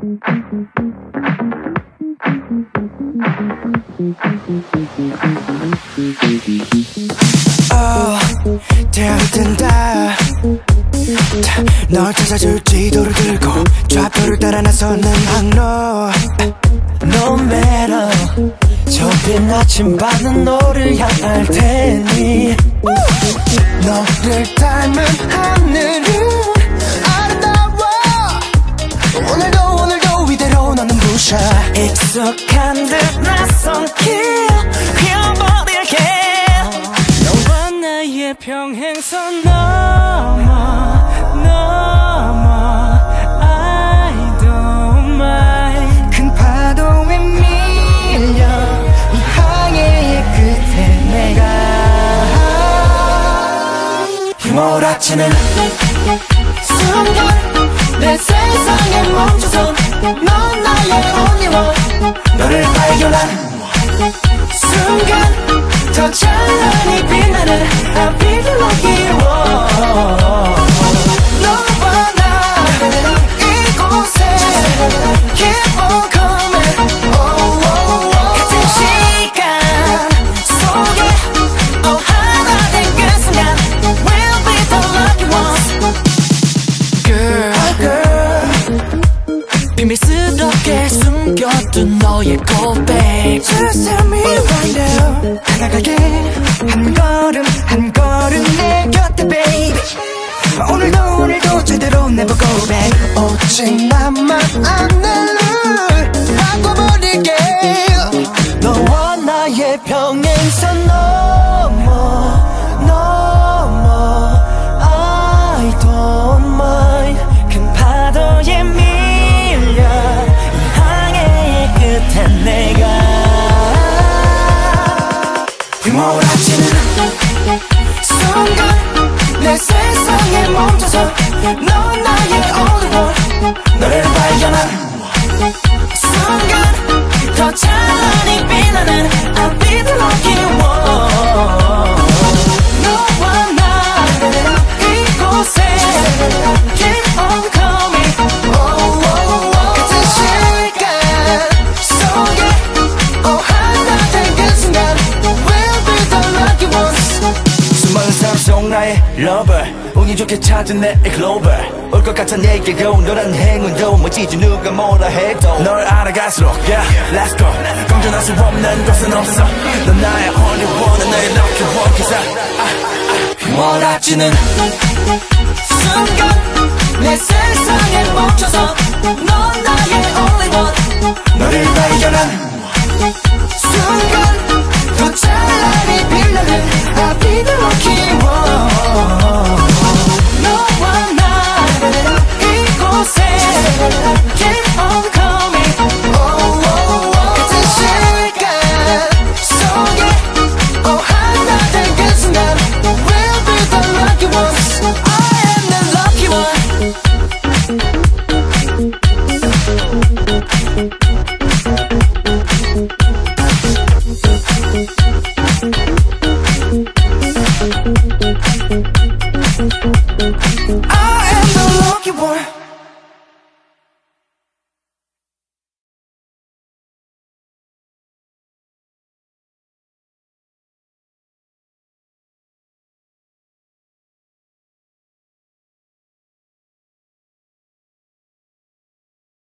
Oh, 되어든다 널 찾아줄 지도를 들고 좌표를 따라 나서는 항로. No matter. 좁힌 아침밤은 너를 향할 테니 부셔 익숙한 듯 낯선 길 휘어버릴게. 너와 나의 평행선 넘어 넘어. I don't mind. 큰 파도에 밀려 이 항해의 끝에 내가. 휘몰아치는 순간 내 세상에 멈춰서 더 비밀스럽게 숨겨둔 너의 고백. Just tell me right now. 다가갈게 한 걸음 한 걸음 내 곁에 baby. 오늘도 오늘도 제대로 never go back 오직 나만 몰아치는 순간 내 세상에 멈춰서 넌 나의 one 너를 발견한 순간 더찬 속 나의 lover. 운이 좋게 찾은 내 글로벌 올 것 같아 내게고 너란 행운도 멋지지 누가 뭐라 해도 널 알아갈수록 yeah let's go. 공존할 수 없는 것은 없어. 넌 나의 only one 나의 lucky one. Cause I, I, I 몰아치는 순간 내 세상에 멈춰서 넌 나의 only one. 너를 발견한 순간 더 찬란히 빛나는 I'll be the lucky one.